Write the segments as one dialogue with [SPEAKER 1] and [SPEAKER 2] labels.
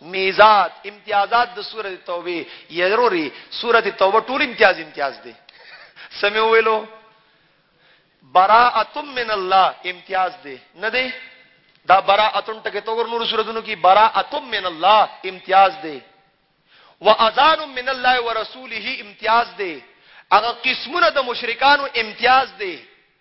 [SPEAKER 1] میزات امتیازات د سوره توبه یروري سوره توبه ټول امتیاز امتیاز دي سمې ویلو براءه من الله امتیاز دي نه دي دا براءه ټکه تو ور نور سورتونو کې براءه من الله امتیاز دي واذان من الله ورسوله امتیاز دي هغه قسمونه د مشرکانو امتیاز دي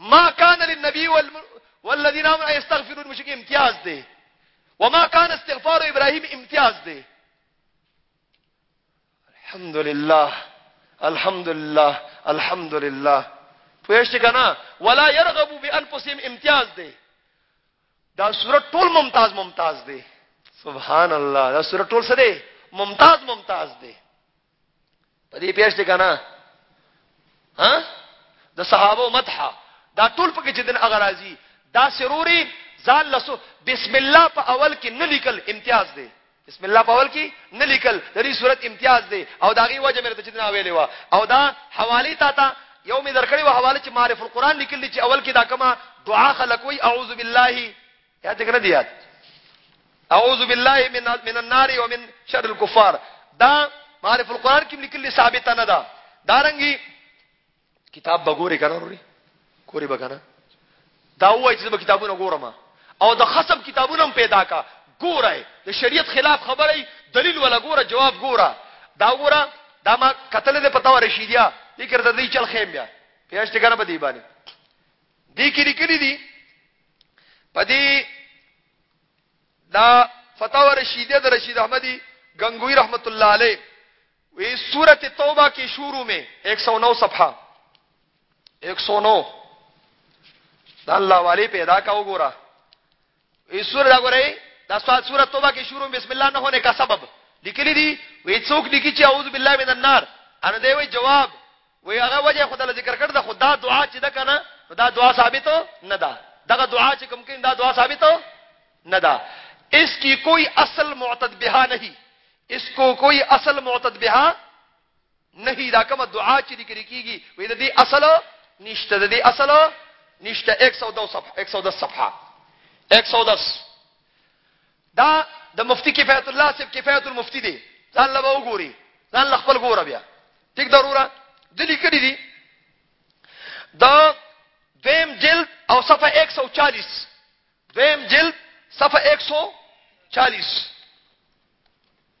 [SPEAKER 1] ما کان للنبی والذین آمنوا یستغفرون مشک امتیاز دی وما کان استغفار ابراهیم امتیاز دی الحمدلله الحمدلله الحمدلله پوهیږئ کنه ولا يرغبوا بانفسهم امتیاز دی دا سورۃ ټول ممتاز ممتاز دی سبحان الله دا سورۃ ټول څه دی ممتاز ممتاز دی په دې پیښت کنه ها د صحابه مدح دا ټول پکې چې دن اغرازي دا سروري ځان لسو بسم الله په اول کې نه لیکل امتیاز دی بسم الله په اول کې نه لیکل د دې صورت امتیاز دی او دا غي وجه مې ته چې نه ویلې وا او دا حوالی تا ته یو مې درکړې و حواله چې معرف القرآن لیکل چې اول کې دا کما دعا خلکوي اعوذ بالله یاد دې کنه دی یاد اعوذ بالله من من النار ومن شر الكفار دا معرف القران کې لیکل ثابت نه ده دارنګي کتاب بګوري کنه وري کوري بګنه دا وایي چې کتابونه ګورم او د خصم کتابونه پیدا کا ګوره د شریعت خلاف خبره دلیل ولا ګوره جواب ګوره دا ګوره دا ما قتل دې پتاو رشیدیا دې کړه دې چل خیم بیا پیاشت کنه په دی باندې دې کې لیکلي دي پدی دا فتاوا رشیدیه د رشید احمدی گنگوی رحمت الله علیه وی سورت توبہ کی شروع میں 109 صفحہ 109 دا الله والی پیدا کا وګوره ای سورہ دا ګورئ دا سات سورہ توبہ کی شروع بسم الله نه ہونے کا سبب لیکلی دی وی څوک لیکي چې اعوذ بالله من النار ان دی وی جواب وی هغه وجه خدای ذکر کړ دا خدا دعا چې ده کنه دا دعا ثابت نه ده دغه دعا چې کوم کین دا دعا ثابت نه ده اس کی کوئی اصل معتد بها نہیں اس کو کوئی اصل معتد بها نہیں دا کوم دعا چې ذکر کیږي وې د دې اصل نشته د دې اصل نشته 102 صفحه 110 صفحه 110 دا د مفتی کفایت الله صاحب کفایت المفتی دی ځان له وګوري ځان له خپل ګوره بیا ټیک ضروره د لیکلي دي دا دویم جلد او صفحه 140 دویم جلد صفحه 140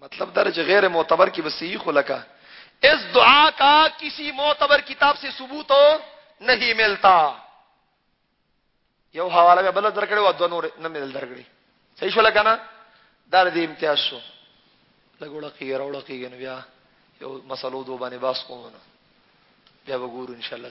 [SPEAKER 1] مطلب دا چې غیر معتبر کې بس یې خلکا اس دعا کا کسی معتبر کتاب سے ثبوت نہیں ملتا یو حواله به بل درکړې و دوه نور نه مل درکړې صحیح شو لکه نه دا دې امتیاز شو لګوړه کې راوړه کې بیا یو مسلو دوه باندې باس کوو بیا وګورو ان شاء الله